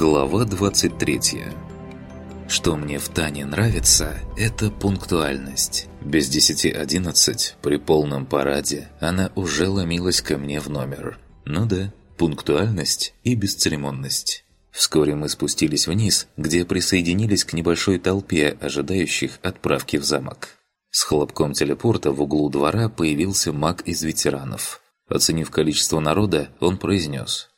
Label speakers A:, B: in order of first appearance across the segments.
A: Глава 23 Что мне в Тане нравится, это пунктуальность. Без десяти одиннадцать, при полном параде, она уже ломилась ко мне в номер. Ну да, пунктуальность и бесцеремонность. Вскоре мы спустились вниз, где присоединились к небольшой толпе, ожидающих отправки в замок. С хлопком телепорта в углу двора появился маг из ветеранов. Оценив количество народа, он произнес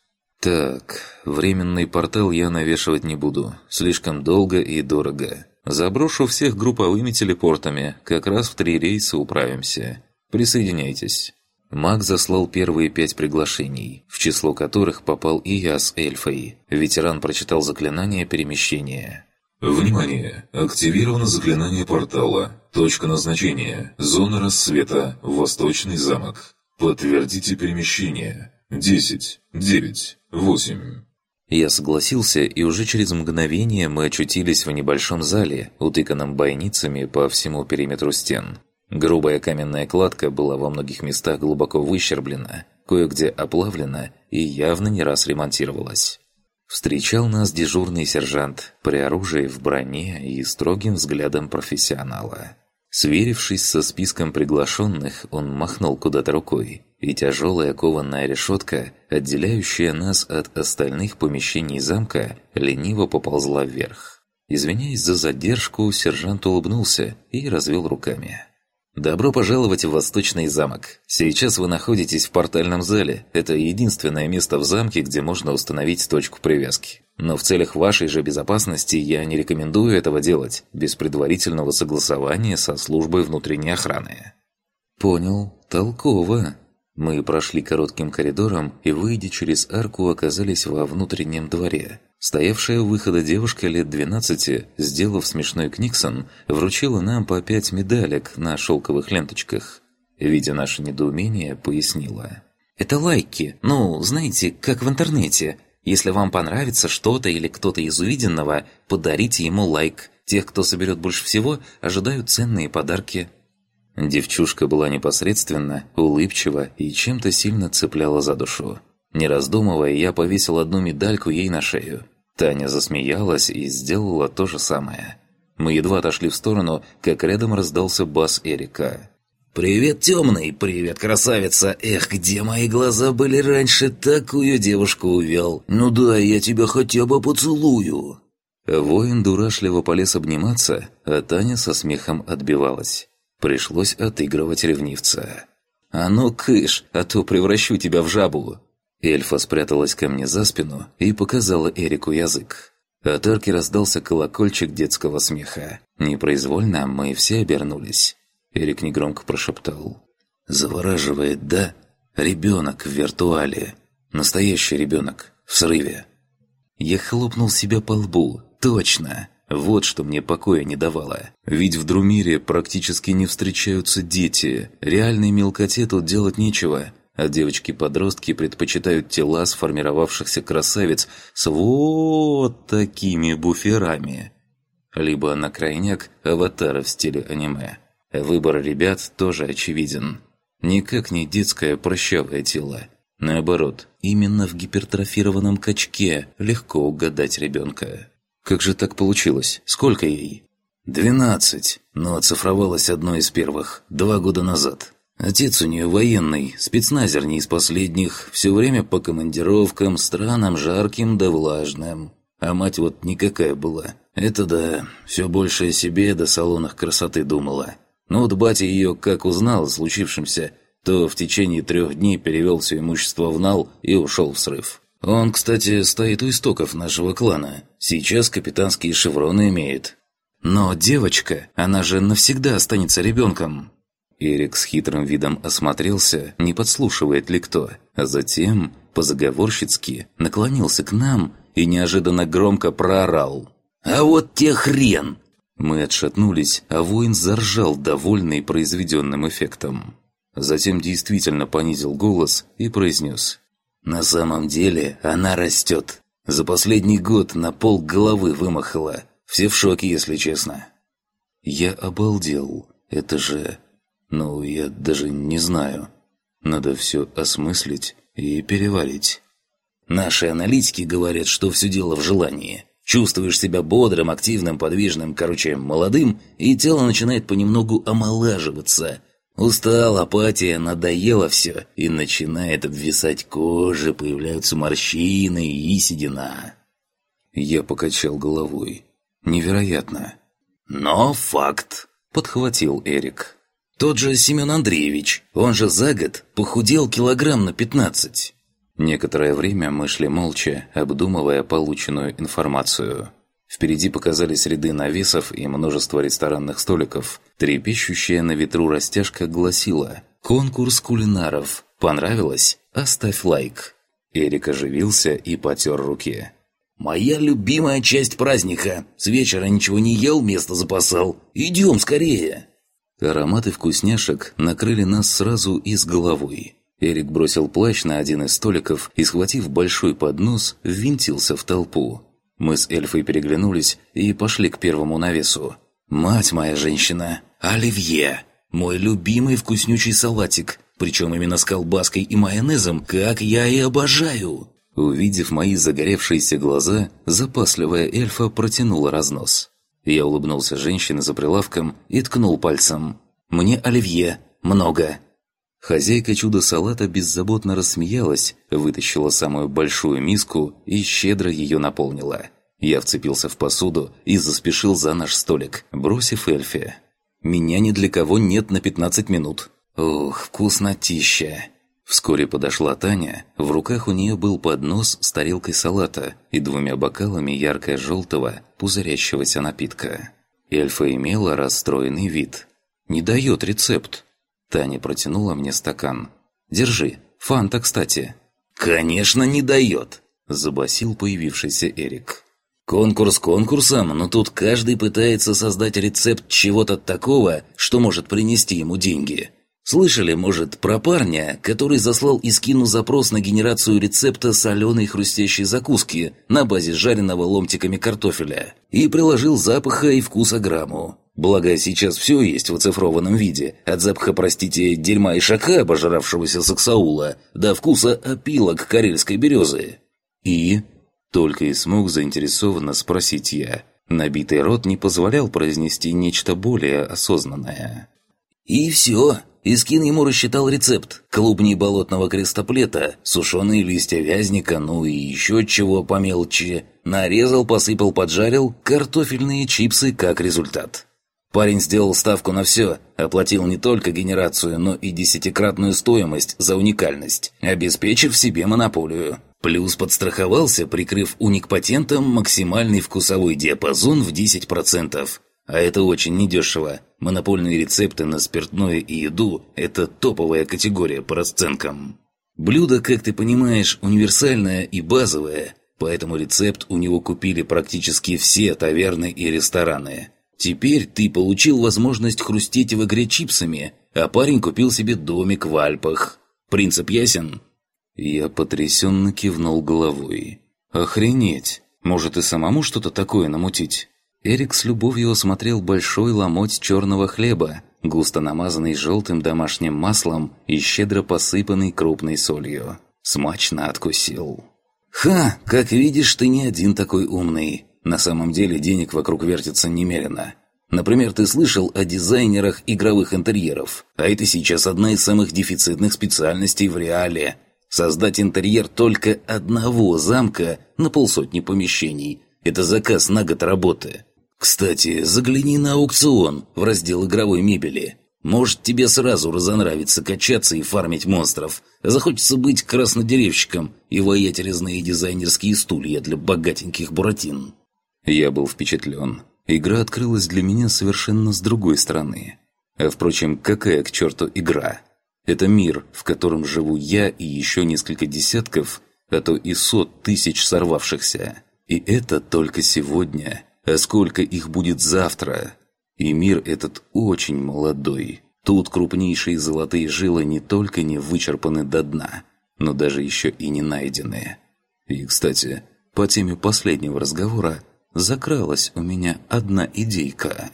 A: «Так, временный портал я навешивать не буду. Слишком долго и дорого. Заброшу всех групповыми телепортами. Как раз в три рейса управимся. Присоединяйтесь». Маг заслал первые пять приглашений, в число которых попал и я с эльфой. Ветеран прочитал заклинание перемещения.
B: Внимание! Активировано заклинание портала. Точка назначения. Зона рассвета. Восточный замок. Подтвердите перемещение. Десять, девять, восемь.
A: Я согласился, и уже через мгновение мы очутились в небольшом зале, утыканном бойницами по всему периметру стен. Грубая каменная кладка была во многих местах глубоко выщерблена, кое-где оплавлена и явно не раз ремонтировалась. Встречал нас дежурный сержант при оружии в броне и строгим взглядом профессионала. Сверившись со списком приглашенных, он махнул куда-то рукой, и тяжелая кованная решетка, отделяющая нас от остальных помещений замка, лениво поползла вверх. Извиняясь за задержку, сержант улыбнулся и развел руками. «Добро пожаловать в Восточный замок. Сейчас вы находитесь в портальном зале. Это единственное место в замке, где можно установить точку привязки. Но в целях вашей же безопасности я не рекомендую этого делать без предварительного согласования со службой внутренней охраны». «Понял. Толково». Мы прошли коротким коридором и, выйдя через арку, оказались во внутреннем дворе. Стоявшая у выхода девушка лет 12, сделав смешной книксон, вручила нам по пять медалек на шелковых ленточках. Видя наше недоумение, пояснила. «Это лайки. Ну, знаете, как в интернете. Если вам понравится что-то или кто-то из увиденного, подарите ему лайк. Тех, кто соберет больше всего, ожидают ценные подарки». Девчушка была непосредственна, улыбчива и чем-то сильно цепляла за душу. Не раздумывая, я повесил одну медальку ей на шею. Таня засмеялась и сделала то же самое. Мы едва отошли в сторону, как рядом раздался бас Эрика. «Привет, темный! Привет, красавица! Эх, где мои глаза были раньше, такую девушку увел! Ну да, я тебя хотя бы поцелую!» Воин дурашливо полез обниматься, а Таня со смехом отбивалась. Пришлось отыгрывать ревнивца. «А ну, кыш, а то превращу тебя в жабу!» Эльфа спряталась ко мне за спину и показала Эрику язык. От арки раздался колокольчик детского смеха. Непроизвольно мы все обернулись. Эрик негромко прошептал. «Завораживает, да? Ребенок в виртуале. Настоящий ребенок. В срыве». Я хлопнул себя по лбу. «Точно!» Вот что мне покоя не давало. Ведь в Друмире практически не встречаются дети. Реальной мелкоте тут делать нечего а девочки-подростки предпочитают тела сформировавшихся красавиц с вот такими буферами. Либо на крайняк аватара в стиле аниме. Выбор ребят тоже очевиден. Никак не детское прощавое тело. Наоборот, именно в гипертрофированном качке легко угадать ребенка. Как же так получилось? Сколько ей? «Двенадцать, но оцифровалась одной из первых, два года назад. Отец у нее военный, спецназер не из последних, все время по командировкам, странам жарким да влажным. А мать вот никакая была. Это да, все больше о себе до салонах красоты думала. Но вот батя ее как узнал о случившемся, то в течение трех дней перевел все имущество в нал и ушел в срыв. Он, кстати, стоит у истоков нашего клана. Сейчас капитанские шевроны имеет. Но девочка, она же навсегда останется ребенком. Эрик с хитрым видом осмотрелся, не подслушивает ли кто, а затем, позаговорщицки, наклонился к нам и неожиданно громко проорал. «А вот те хрен!» Мы отшатнулись, а воин заржал, довольный произведенным эффектом. Затем действительно понизил голос и произнес. «На самом деле она растет. За последний год на пол головы вымахала. Все в шоке, если честно». Я обалдел. Это же ну, я даже не знаю. Надо все осмыслить и переварить.
C: Наши аналитики говорят, что все дело в желании. Чувствуешь себя бодрым, активным, подвижным, короче, молодым, и тело начинает понемногу омолаживаться. Устал, апатия, надоело все, и начинает обвисать кожа, появляются морщины и седина.
A: Я покачал головой. Невероятно.
C: Но факт, подхватил Эрик. Тот же Семен Андреевич, он же за год похудел килограмм на пятнадцать.
A: Некоторое время мы шли молча, обдумывая полученную информацию. Впереди показались ряды навесов и множество ресторанных столиков. Трепещущая на ветру растяжка гласила «Конкурс кулинаров. Понравилось? Оставь лайк». Эрик оживился и потер руки.
C: «Моя любимая часть праздника. С вечера ничего не ел, место запасал. Идем скорее!»
A: Ароматы вкусняшек накрыли нас сразу и с головой. Эрик бросил плащ на один из столиков и, схватив большой поднос, ввинтился в толпу. Мы с эльфой переглянулись и пошли к первому навесу. «Мать моя женщина! Оливье! Мой любимый вкуснючий салатик! Причем именно с колбаской и майонезом, как я и обожаю!» Увидев мои загоревшиеся глаза, запасливая эльфа протянула разнос. Я улыбнулся женщине за прилавком и ткнул пальцем. «Мне оливье! Много!» Хозяйка чудо-салата беззаботно рассмеялась, вытащила самую большую миску и щедро ее наполнила. Я вцепился в посуду и заспешил за наш столик, бросив эльфе. «Меня ни для кого нет на 15 минут». «Ух, вкуснотища!» Вскоре подошла Таня, в руках у нее был поднос с тарелкой салата и двумя бокалами ярко-желтого, пузырящегося напитка. Эльфа имела расстроенный вид. «Не дает рецепт», Таня протянула мне стакан. «Держи. Фанта, кстати».
C: «Конечно, не дает!»
A: – забасил появившийся Эрик.
C: «Конкурс конкурсом, но тут каждый пытается создать рецепт чего-то такого, что может принести ему деньги. Слышали, может, про парня, который заслал Искину запрос на генерацию рецепта соленой хрустящей закуски на базе жареного ломтиками картофеля и приложил запаха и вкуса грамму. Благо, сейчас все есть в оцифрованном виде, от запаха, простите, дерьма и шака, обожравшегося саксаула, до вкуса опилок карельской березы.
A: И? Только и смог заинтересованно спросить я. Набитый рот не позволял произнести нечто более осознанное.
C: И все. Искин ему рассчитал рецепт. Клубни болотного крестоплета, сушеные листья вязника, ну и еще чего помелче. Нарезал, посыпал, поджарил, картофельные чипсы как результат. Парень сделал ставку на все, оплатил не только генерацию, но и десятикратную стоимость за уникальность, обеспечив себе монополию. Плюс подстраховался, прикрыв уник патентом максимальный вкусовой диапазон в 10%. А это очень недешево. Монопольные рецепты на спиртное и еду – это топовая категория по расценкам. Блюдо, как ты понимаешь, универсальное и базовое, поэтому рецепт у него купили практически все таверны и рестораны – Теперь ты получил возможность хрустеть в игре чипсами, а парень купил себе домик в Альпах. Принцип ясен?»
A: Я потрясенно кивнул головой. «Охренеть! Может и самому что-то такое намутить?» Эрик с любовью осмотрел большой ломоть черного хлеба, густо намазанный желтым домашним маслом и щедро посыпанный крупной солью. Смачно откусил.
C: «Ха! Как видишь, ты не один такой умный. На самом деле денег вокруг вертится немерено. Например, ты слышал о дизайнерах игровых интерьеров, а это сейчас одна из самых дефицитных специальностей в реале. Создать интерьер только одного замка на полсотни помещений – это заказ на год работы. Кстати, загляни на аукцион в раздел игровой мебели. Может, тебе сразу разонравится качаться и фармить монстров. Захочется быть краснодеревщиком и воять резные дизайнерские стулья для богатеньких буратин.
A: Я был впечатлен. Игра открылась для меня совершенно с другой стороны. А впрочем, какая к черту игра? Это мир, в котором живу я и еще несколько десятков, а то и сот тысяч сорвавшихся. И это только сегодня. А сколько их будет завтра? И мир этот очень молодой. Тут крупнейшие золотые жилы не только не вычерпаны до дна, но даже еще и не найдены. И, кстати, по теме последнего разговора закралась у меня одна идейка.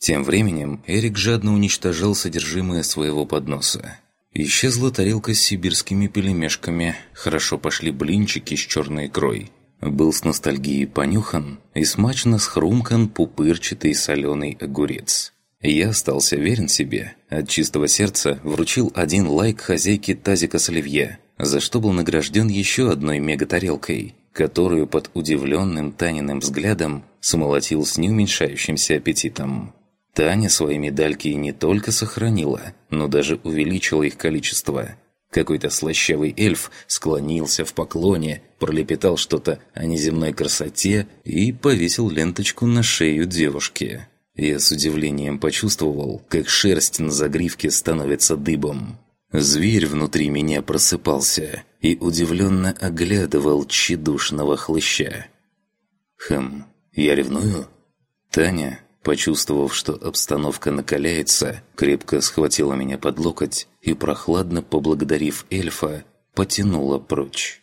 A: Тем временем Эрик жадно уничтожал содержимое своего подноса. Исчезла тарелка с сибирскими пелемешками, хорошо пошли блинчики с черной икрой. Был с ностальгией понюхан и смачно схрумкан пупырчатый соленый огурец. Я остался верен себе, от чистого сердца вручил один лайк хозяйке тазика с оливье, за что был награжден еще одной мегатарелкой, которую под удивленным Таниным взглядом смолотил с неуменьшающимся аппетитом. Таня свои медальки не только сохранила, но даже увеличила их количество. Какой-то слащавый эльф склонился в поклоне, пролепетал что-то о неземной красоте и повесил ленточку на шею девушки. Я с удивлением почувствовал, как шерсть на загривке становится дыбом. Зверь внутри меня просыпался и удивленно оглядывал тщедушного хлыща. «Хм, я ревную?» Таня, Почувствовав, что обстановка накаляется, крепко схватила меня под локоть и, прохладно поблагодарив эльфа, потянула прочь.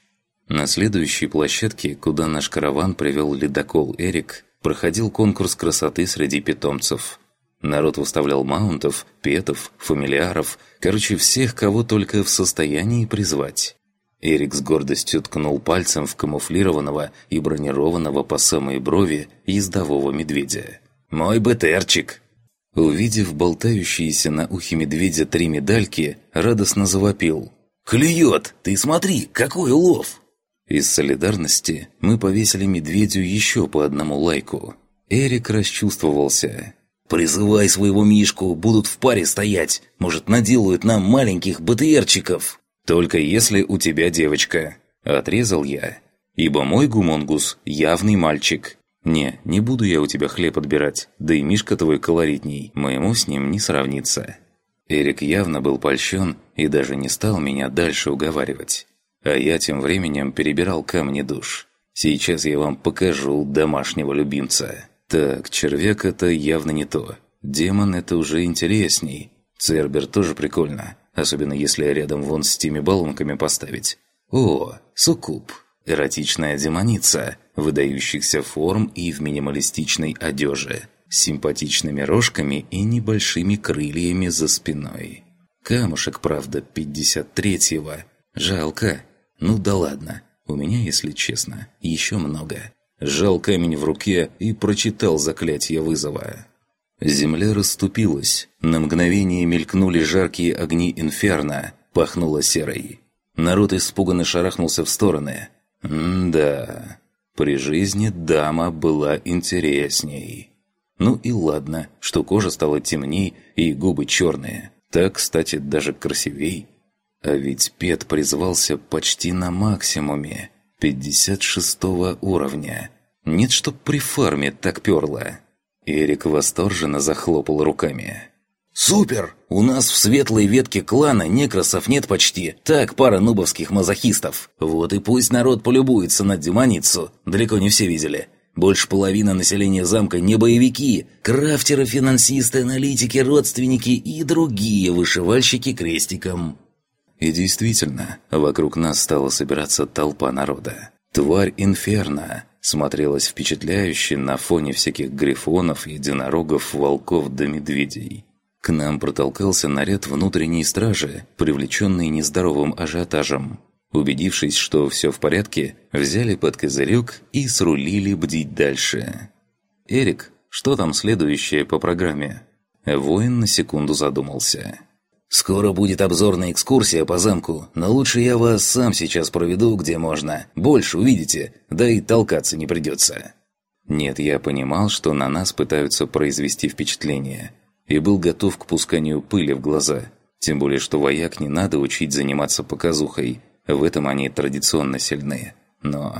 A: На следующей площадке, куда наш караван привел ледокол Эрик, проходил конкурс красоты среди питомцев. Народ выставлял маунтов, петов, фамильяров, короче, всех, кого только в состоянии призвать. Эрик с гордостью ткнул пальцем в камуфлированного и бронированного по самой брови ездового медведя. «Мой БТРчик!» Увидев болтающиеся на ухе медведя три медальки, радостно завопил. «Клюет! Ты смотри, какой улов!» Из солидарности мы повесили медведю еще по одному лайку. Эрик расчувствовался. «Призывай своего Мишку, будут в паре стоять. Может, наделают нам маленьких БТРчиков. Только если у тебя девочка». Отрезал я. Ибо мой гумонгус явный мальчик. «Не, не буду я у тебя хлеб отбирать, да и Мишка твой колоритней, моему с ним не сравнится». Эрик явно был польщен и даже не стал меня дальше уговаривать. А я тем временем перебирал камни душ. Сейчас я вам покажу домашнего любимца. Так, червяк это явно не то. Демон это уже интересней. Цербер тоже прикольно, особенно если рядом вон с теми баллонками поставить. О, суккуб. Эротичная демоница, выдающихся форм и в минималистичной одежде, симпатичными рожками и небольшими крыльями за спиной. Камушек, правда, 53-го. Жалко. Ну да ладно. У меня, если честно, еще много. Жал камень в руке и прочитал заклятие вызова. Земля расступилась. На мгновение мелькнули жаркие огни инферно. Пахнуло серой. Народ испуганно шарахнулся в стороны. М-да, при жизни дама была интересней. Ну и ладно, что кожа стала темней и губы черные. Так, кстати, даже красивей. А ведь Пет призвался почти на максимуме, 56 уровня. Нет, чтоб при фарме так перло. Эрик восторженно захлопал руками. «Супер! У нас в светлой ветке клана некросов нет почти. Так, пара нубовских мазохистов. Вот и пусть народ полюбуется на демоницу. Далеко не все видели. Больше половины населения замка не боевики. Крафтеры, финансисты, аналитики, родственники и другие вышивальщики крестиком». И действительно, вокруг нас стала собираться толпа народа. Тварь Инферно смотрелась впечатляюще на фоне всяких грифонов, единорогов, волков да медведей. К нам протолкался наряд внутренней стражи, привлеченный нездоровым ажиотажем. Убедившись, что все в порядке, взяли под козырек и срулили бдить дальше. «Эрик, что там следующее по программе?» Воин на секунду задумался. «Скоро будет обзорная экскурсия по замку, но лучше я вас сам сейчас проведу, где можно. Больше увидите, да и толкаться не придется». Нет, я понимал, что на нас пытаются произвести впечатление – и был готов к пусканию пыли в глаза. Тем более, что вояк не надо учить заниматься показухой, в этом они традиционно сильны. Но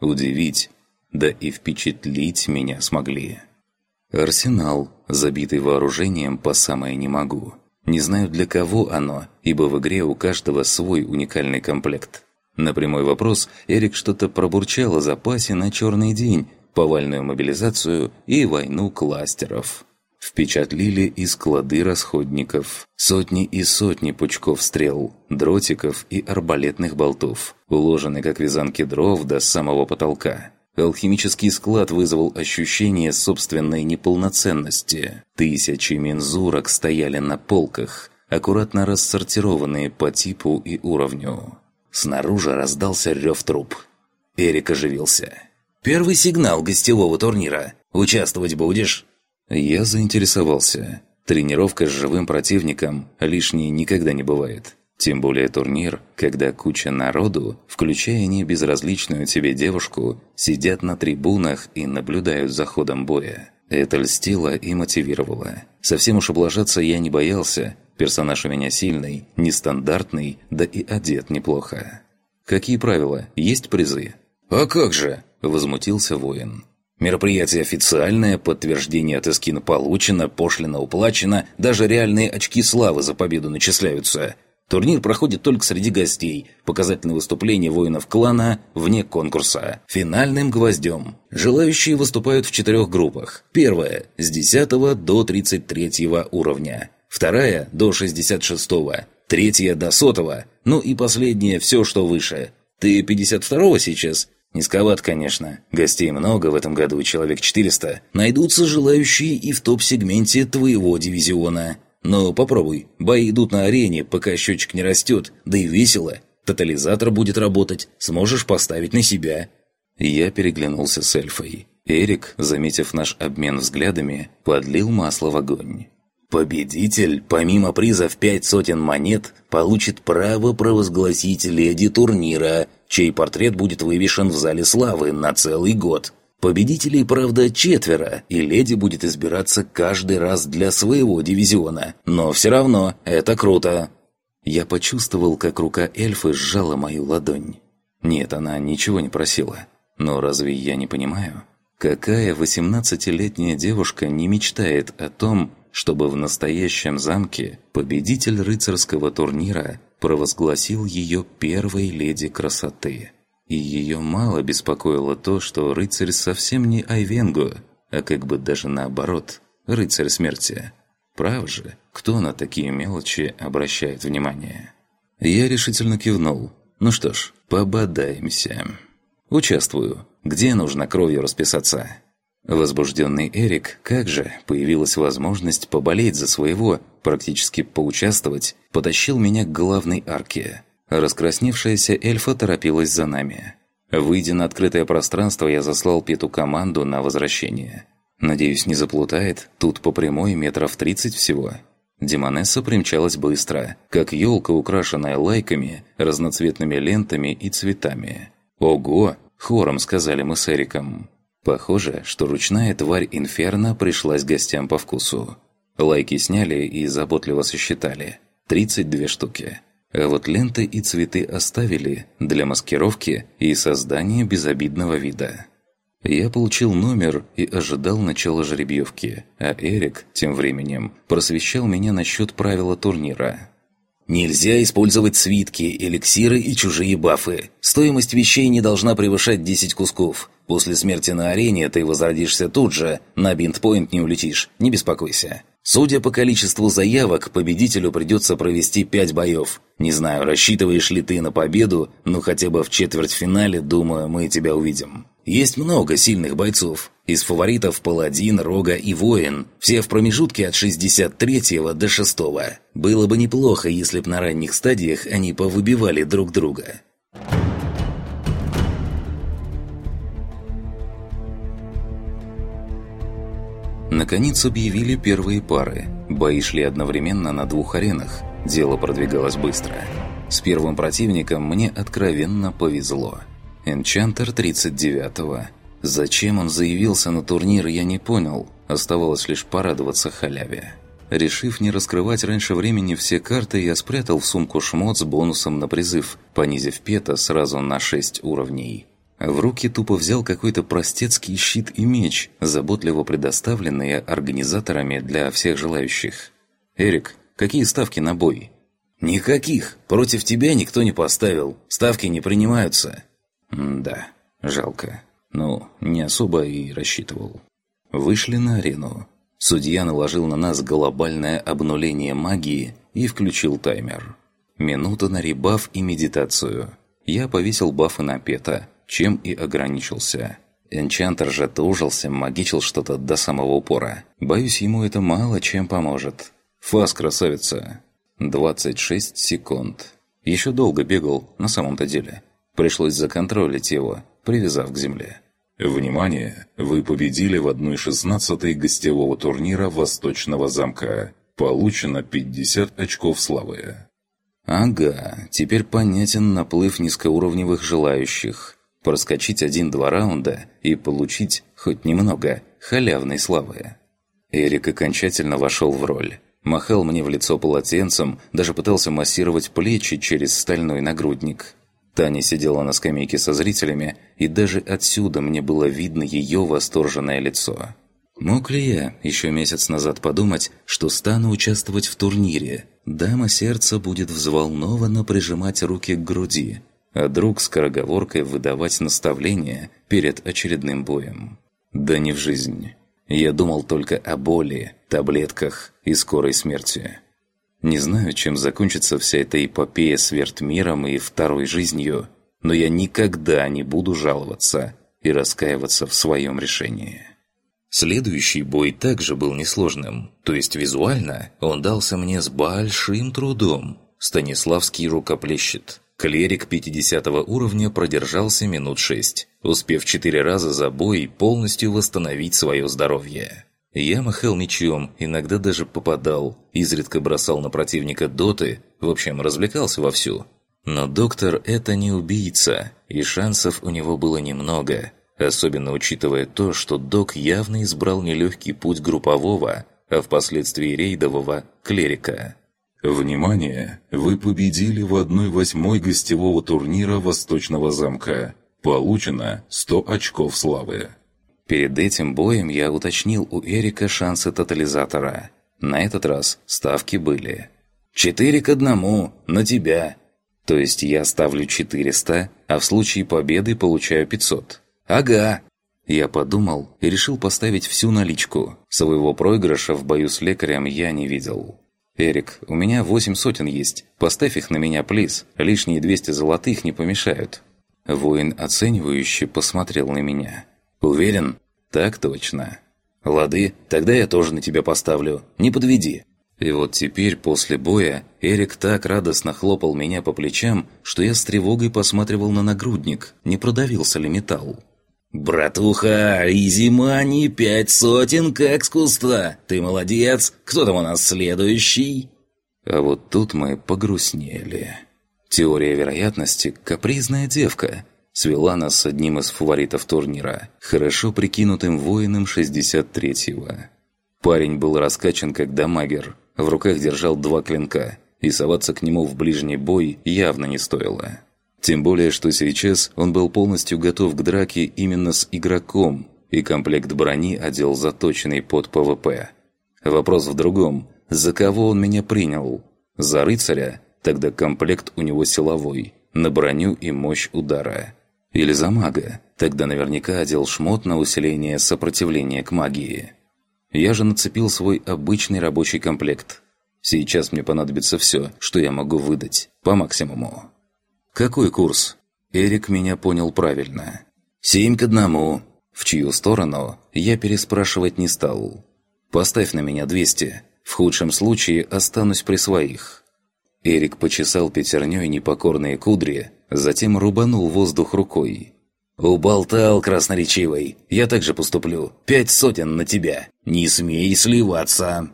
A: удивить, да и впечатлить меня смогли. Арсенал, забитый вооружением по самое не могу. Не знаю для кого оно, ибо в игре у каждого свой уникальный комплект. На прямой вопрос Эрик что-то пробурчал о запасе на черный день, повальную мобилизацию и войну кластеров. Впечатлили и склады расходников. Сотни и сотни пучков стрел, дротиков и арбалетных болтов, уложены как вязанки дров до самого потолка. Алхимический склад вызвал ощущение собственной неполноценности. Тысячи мензурок стояли на полках, аккуратно рассортированные по типу и уровню. Снаружи раздался рев труп. Эрик оживился.
C: «Первый сигнал гостевого турнира. Участвовать будешь?»
A: Я заинтересовался. Тренировка с живым противником лишней никогда не бывает. Тем более турнир, когда куча народу, включая не безразличную тебе девушку, сидят на трибунах и наблюдают за ходом боя. Это льстило и мотивировало. Совсем уж облажаться я не боялся. Персонаж у меня сильный, нестандартный, да и одет неплохо. Какие правила? Есть призы?
C: «А как же?»
A: – возмутился воин.
C: Мероприятие официальное, подтверждение от Эскина получено, пошлина уплачена, даже реальные очки славы за победу начисляются. Турнир проходит только среди гостей. Показательное выступление воинов клана вне конкурса. Финальным гвоздем. Желающие выступают в четырех группах. Первая – с 10 до 33 уровня. Вторая – до 66 -го. Третья – до 100 -го. Ну и последняя – все, что выше. Ты 52 сейчас? Низковат, конечно. Гостей много в этом году, человек 400. Найдутся желающие и в топ-сегменте твоего дивизиона. Но попробуй. Бои идут на арене, пока счетчик не растет. Да и весело. Тотализатор будет работать. Сможешь поставить на себя.
A: Я переглянулся с эльфой. Эрик, заметив наш обмен взглядами, подлил масло в огонь.
C: Победитель, помимо приза в пять сотен монет, получит право провозгласить леди турнира, чей портрет будет вывешен в Зале Славы на целый год. Победителей, правда, четверо, и леди будет избираться каждый раз для своего дивизиона. Но все равно, это круто.
A: Я почувствовал, как рука эльфы сжала мою ладонь. Нет, она ничего не просила. Но разве я не понимаю? Какая восемнадцатилетняя девушка не мечтает о том, чтобы в настоящем замке победитель рыцарского турнира провозгласил ее первой леди красоты? И ее мало беспокоило то, что рыцарь совсем не Айвенго, а как бы даже наоборот, рыцарь смерти. Прав же, кто на такие мелочи обращает внимание? Я решительно кивнул. Ну что ж, пободаемся. Участвую. Где нужно кровью расписаться? Возбужденный Эрик, как же, появилась возможность поболеть за своего, практически поучаствовать, потащил меня к главной арке. Раскрасневшаяся эльфа торопилась за нами. Выйдя на открытое пространство, я заслал Пету команду на возвращение. Надеюсь, не заплутает, тут по прямой метров тридцать всего. Демонесса примчалась быстро, как елка, украшенная лайками, разноцветными лентами и цветами. «Ого!» – хором сказали мы с Эриком. Похоже, что ручная тварь Инферно пришлась гостям по вкусу. Лайки сняли и заботливо сосчитали. 32 штуки. А вот ленты и цветы оставили для маскировки и создания безобидного вида. Я получил номер и ожидал начала жеребьевки, а Эрик, тем временем, просвещал меня насчет правила турнира.
C: Нельзя использовать свитки, эликсиры и чужие бафы. Стоимость вещей не должна превышать 10 кусков. После смерти на арене ты возродишься тут же, на бинтпоинт не улетишь, не беспокойся. Судя по количеству заявок, победителю придется провести пять боев. Не знаю, рассчитываешь ли ты на победу, но хотя бы в четвертьфинале, думаю, мы тебя увидим. Есть много сильных бойцов. Из фаворитов Паладин, Рога и Воин. Все в промежутке от 63 до 6 Было бы неплохо, если б на ранних стадиях они повыбивали друг друга.
A: Наконец объявили первые пары. Бои шли одновременно на двух аренах. Дело продвигалось быстро. С первым противником мне откровенно повезло. Энчантер 39-го. Зачем он заявился на турнир, я не понял. Оставалось лишь порадоваться халяве. Решив не раскрывать раньше времени все карты, я спрятал в сумку шмот с бонусом на призыв, понизив пета сразу на 6 уровней. В руки тупо взял какой-то простецкий щит и меч, заботливо предоставленные организаторами для всех желающих. «Эрик, какие ставки на бой?»
C: «Никаких. Против тебя никто не поставил. Ставки не принимаются».
A: М «Да, жалко. Ну, не особо и рассчитывал». Вышли на арену. Судья наложил на нас глобальное обнуление магии и включил таймер. Минута на ребаф и медитацию. Я повесил бафы на пета, чем и ограничился. Энчантер же тужился, магичил что-то до самого упора. Боюсь, ему это мало чем поможет. Фас, красавица! 26 секунд. Еще долго бегал, на самом-то деле. Пришлось законтролить его, привязав к земле.
B: Внимание! Вы победили в 1-16 гостевого турнира Восточного замка. Получено 50 очков славы.
A: Ага, теперь понятен наплыв низкоуровневых желающих. Проскочить один-два раунда и получить хоть немного халявной славы. Эрик окончательно вошел в роль. Махал мне в лицо полотенцем, даже пытался массировать плечи через стальной нагрудник. Таня сидела на скамейке со зрителями, и даже отсюда мне было видно ее восторженное лицо. Мог ли я еще месяц назад подумать, что стану участвовать в турнире? Дама сердца будет взволнованно прижимать руки к груди, а друг скороговоркой выдавать наставления перед очередным боем. Да не в жизнь. Я думал только о боли, таблетках и скорой смерти. Не знаю, чем закончится вся эта эпопея с Вертмиром и второй жизнью, но я никогда не буду жаловаться и раскаиваться в своем решении. Следующий бой также был несложным, то есть визуально он дался мне с большим трудом. Станиславский рукоплещет. Клерик 50 уровня продержался минут 6, успев 4 раза за бой полностью восстановить свое здоровье. Я махал мечом, иногда даже попадал, изредка бросал на противника доты, в общем, развлекался вовсю. Но доктор – это не убийца, и шансов у него было немного, особенно учитывая то, что док явно избрал нелегкий путь группового, а впоследствии рейдового клерика.
B: Внимание! Вы победили в 1-8 гостевого турнира Восточного замка. Получено 100 очков славы.
A: Перед этим боем я уточнил у Эрика шансы тотализатора. На этот раз ставки были. «Четыре к одному, на тебя!» То есть я ставлю 400, а в случае победы получаю 500. «Ага!» Я подумал и решил поставить всю наличку. Своего проигрыша в бою с лекарем я не видел. «Эрик, у меня восемь сотен есть. Поставь их на меня, плиз. Лишние 200 золотых не помешают». Воин оценивающе посмотрел на меня. «Уверен?» «Так точно». «Лады, тогда я тоже на тебя поставлю. Не подведи». И вот теперь, после боя, Эрик так радостно хлопал меня по плечам, что я с тревогой посматривал на нагрудник, не продавился ли металл. «Братуха, изимани пять сотен как с куста! Ты молодец! Кто там у нас следующий?» А вот тут мы погрустнели. Теория вероятности – капризная девка – свела нас с одним из фаворитов турнира, хорошо прикинутым воином 63-го. Парень был раскачан как дамагер, в руках держал два клинка, и соваться к нему в ближний бой явно не стоило. Тем более, что сейчас он был полностью готов к драке именно с игроком, и комплект брони одел заточенный под ПВП. Вопрос в другом. За кого он меня принял? За рыцаря? Тогда комплект у него силовой, на броню и мощь удара. Или за мага. Тогда наверняка одел шмот на усиление сопротивления к магии. Я же нацепил свой обычный рабочий комплект. Сейчас мне понадобится все, что я могу выдать, по максимуму. Какой курс? Эрик меня понял правильно. Семь к одному. В чью сторону, я переспрашивать не стал. Поставь на меня 200. В худшем случае останусь при своих. Эрик почесал пятерней непокорные кудри, затем рубанул воздух рукой. «Уболтал, красноречивый! Я также поступлю! Пять сотен на тебя! Не смей сливаться!»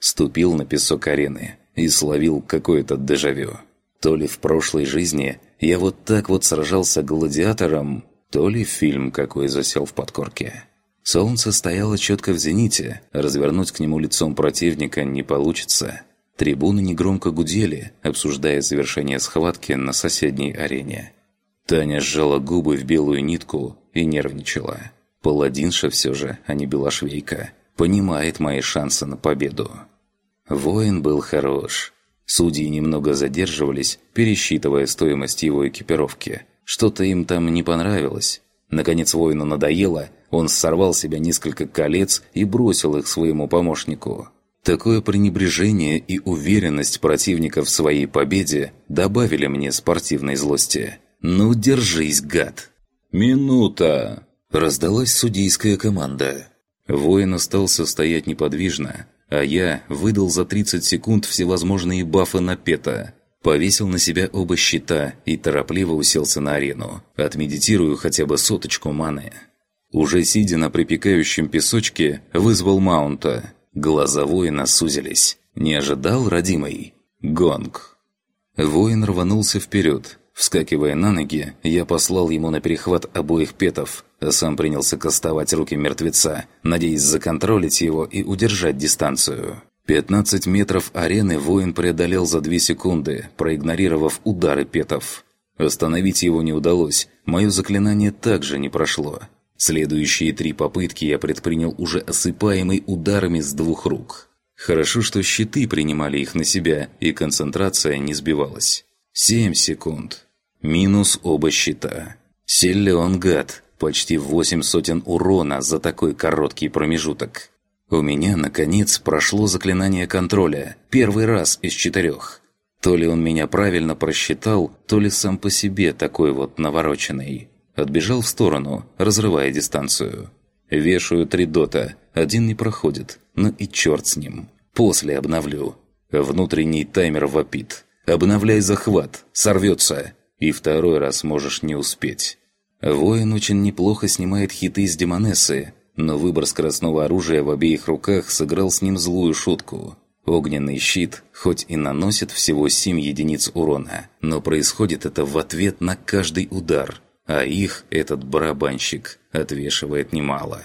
A: Ступил на песок арены и словил какое-то дежавю. То ли в прошлой жизни я вот так вот сражался гладиатором, то ли фильм какой засел в подкорке. Солнце стояло четко в зените, развернуть к нему лицом противника не получится – Трибуны негромко гудели, обсуждая завершение схватки на соседней арене. Таня сжала губы в белую нитку и нервничала. Паладинша все же, а не белошвейка, понимает мои шансы на победу. Воин был хорош. Судьи немного задерживались, пересчитывая стоимость его экипировки. Что-то им там не понравилось. Наконец воину надоело, он сорвал себя несколько колец и бросил их своему помощнику. Такое пренебрежение и уверенность противника в своей победе добавили мне спортивной злости. «Ну, держись, гад!» «Минута!» – раздалась судейская команда. Воин остался стоять неподвижно, а я выдал за 30 секунд всевозможные бафы на пета. Повесил на себя оба щита и торопливо уселся на арену. Отмедитирую хотя бы соточку маны. Уже сидя на припекающем песочке, вызвал маунта. Глаза воина сузились. Не ожидал родимый? Гонг. Воин рванулся вперед. Вскакивая на ноги, я послал ему на перехват обоих петов, а сам принялся кастовать руки мертвеца, надеясь законтролить его и удержать дистанцию. 15 метров арены воин преодолел за 2 секунды, проигнорировав удары петов. Остановить его не удалось, мое заклинание также не прошло. Следующие три попытки я предпринял уже осыпаемый ударами с двух рук. Хорошо, что щиты принимали их на себя, и концентрация не сбивалась. Семь секунд. Минус оба щита. Силен гад, почти восемь сотен урона за такой короткий промежуток. У меня, наконец, прошло заклинание контроля. Первый раз из четырех. То ли он меня правильно просчитал, то ли сам по себе такой вот навороченный. Отбежал в сторону, разрывая дистанцию. Вешаю три дота, один не проходит, но и черт с ним. После обновлю. Внутренний таймер вопит. Обновляй захват, сорвется. И второй раз можешь не успеть. Воин очень неплохо снимает хиты с демонессы, но выбор скоростного оружия в обеих руках сыграл с ним злую шутку. Огненный щит хоть и наносит всего 7 единиц урона, но происходит это в ответ на каждый удар, а их этот барабанщик отвешивает немало.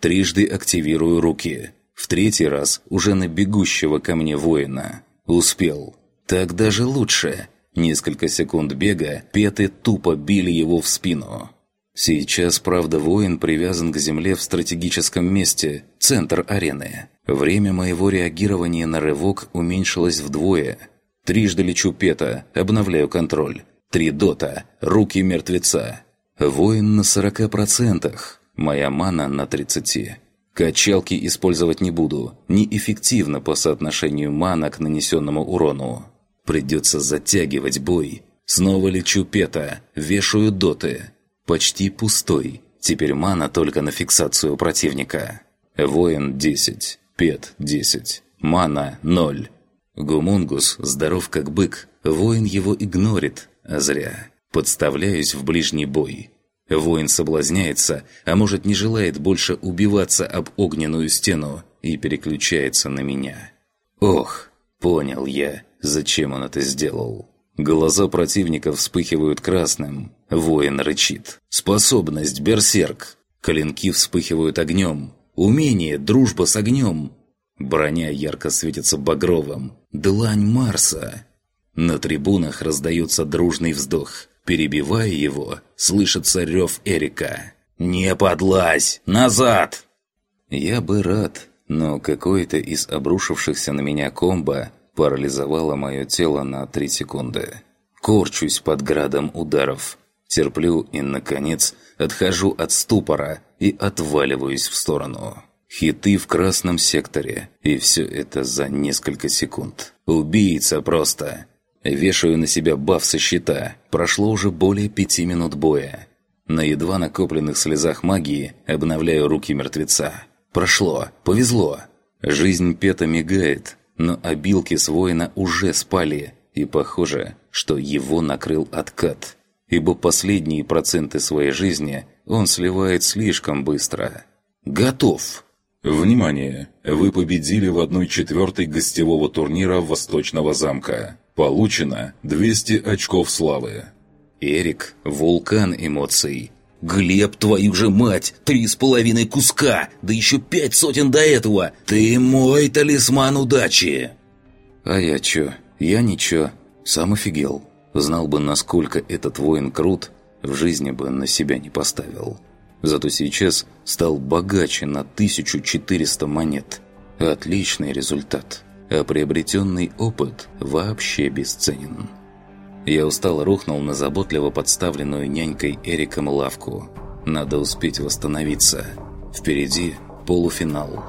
A: Трижды активирую руки. В третий раз уже на бегущего ко мне воина. Успел. Так даже лучше. Несколько секунд бега, петы тупо били его в спину. Сейчас, правда, воин привязан к земле в стратегическом месте, центр арены. Время моего реагирования на рывок уменьшилось вдвое. Трижды лечу пета, обновляю контроль. Три дота, руки мертвеца. Воин на 40%, моя мана на 30%. Качалки использовать не буду, неэффективно по соотношению мана к нанесенному урону. Придется затягивать бой. Снова лечу пета, вешаю доты. Почти пустой. Теперь мана только на фиксацию противника. Воин 10, Пет 10, мана 0. Гумунгус здоров как бык, воин его игнорит, зря. Подставляюсь в ближний бой. Воин соблазняется, а может не желает больше убиваться об огненную стену и переключается на меня. Ох, понял я, зачем он это сделал. Глаза противника вспыхивают красным. Воин рычит. Способность берсерк. Клинки вспыхивают огнем. Умение дружба с огнем. Броня ярко светится багровым. Длань Марса. На трибунах раздается дружный вздох. Перебивая его, слышится рев Эрика. «Не подлазь! Назад!» Я бы рад, но какой-то из обрушившихся на меня комбо парализовало мое тело на три секунды. Корчусь под градом ударов. Терплю и, наконец, отхожу от ступора и отваливаюсь в сторону. Хиты в красном секторе, и все это за несколько секунд. Убийца просто. Вешаю на себя баф со щита. Прошло уже более пяти минут боя. На едва накопленных слезах магии обновляю руки мертвеца. Прошло, повезло. Жизнь Пета мигает, но обилки с воина уже спали, и похоже, что его накрыл откат, ибо последние проценты своей жизни он сливает слишком быстро. «Готов!»
B: Внимание! Вы победили в 1-4 гостевого турнира Восточного замка. Получено 200 очков славы.
C: Эрик – вулкан эмоций. «Глеб, твою же мать! Три с половиной куска! Да еще пять сотен до этого! Ты мой талисман удачи!» «А я чё? Я ничего. Сам офигел. Знал бы, насколько этот воин крут, в жизни бы на себя не поставил. Зато сейчас стал богаче на 1400 монет. Отличный результат. А приобретенный опыт вообще бесценен». Я устало рухнул на заботливо подставленную нянькой Эриком лавку. Надо успеть восстановиться. Впереди полуфинал.